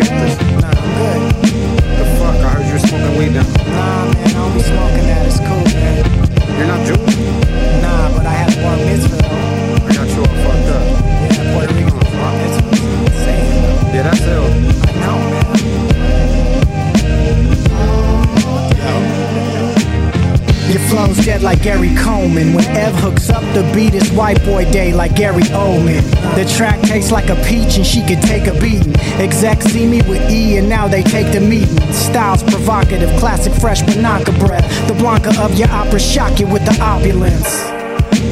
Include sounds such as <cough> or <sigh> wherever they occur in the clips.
yeah. Omen. When Ev hooks up the beat, is white boy day like Gary Oldman. The track tastes like a peach and she can take a beating. Execs see me with E and now they take the meeting. Styles provocative, classic fresh Monaco breath. The Blanca of your opera shock you with the opulence.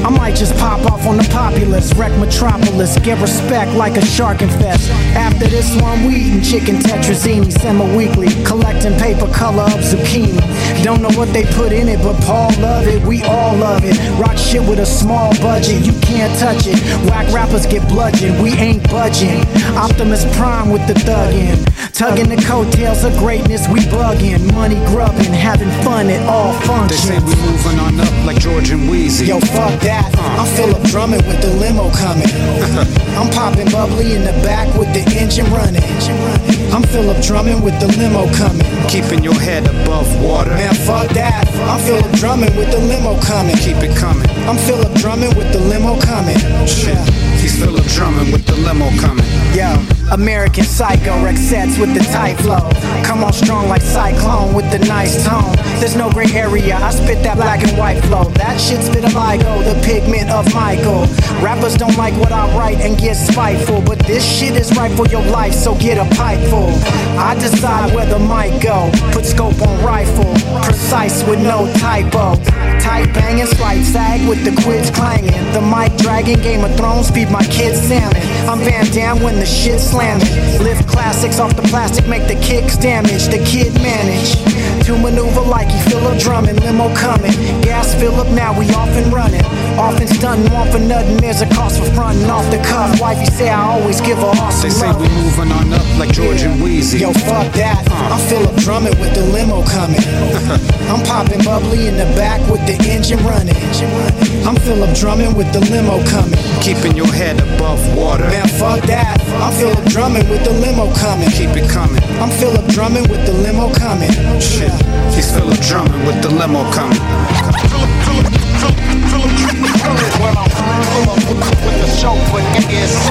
I might just pop off on the populace, wreck Metropolis, get respect like a shark infest. After this one, we eating chicken tetrazzini semi-weekly, collecting paper color of zucchini. Don't know what they put in it, but Paul love it, we all love it. Rock shit with a small budget, you can't touch it. Whack rappers get bludgeoned, we ain't budging. Optimus Prime with the thuggin', tugging the coattails of greatness, we bugging. Money grubbing, having fun at all functions. They say we moving on up like George and Weezy. Yo, fuck that. I'm Philip Drummond with the limo coming. I'm popping bubbly in the back with the engine running. I'm Philip Drummond with the limo coming. Keeping your head above water. Man, fuck that. I'm Philip Drummond with the limo coming. Keep it coming. I'm Philip Drummond with the limo coming. Shit. He's Philip Drummond with the limo American Psycho, Rexettes with the tight flow. Come on strong like Cyclone with the nice tone. There's no gray area, I spit that black and white flow. That shit spit a LIGO, the pigment of Michael. Rappers don't like what I write and get spiteful, but this shit is right for your life, so get a pipe full. I decide where the mic go, put scope on rifle, precise with no typo. Tight banging, slight sag with the quids clanging. The mic dragging, Game of Thrones, feed my kids salmon. I'm Van Damme when the shit slamming. Lift classics off the plastic, make the kicks damage. The kid manage to maneuver like he feel a drumming. Limo coming, gas fill up now, we off and running. Often stunting, want for nothing. There's a cost for fronting off the cuff. Wifey say I always give her awesome They say love. we moving on up like George and Weezy. Yo, fuck that. Uh. I'm Philip Drummond with the limo coming. <laughs> I'm popping bubbly in the back with the engine running. I'm Philip Drummond with the limo coming. Keeping your head above water. Man, fuck that. I'm Philip Drummond with the limo coming. Keep it coming. I'm Philip Drummond with the limo coming. Shit. He's Philip Drummond with the limo coming me when I'm through. Pull with the chauffeur, it is?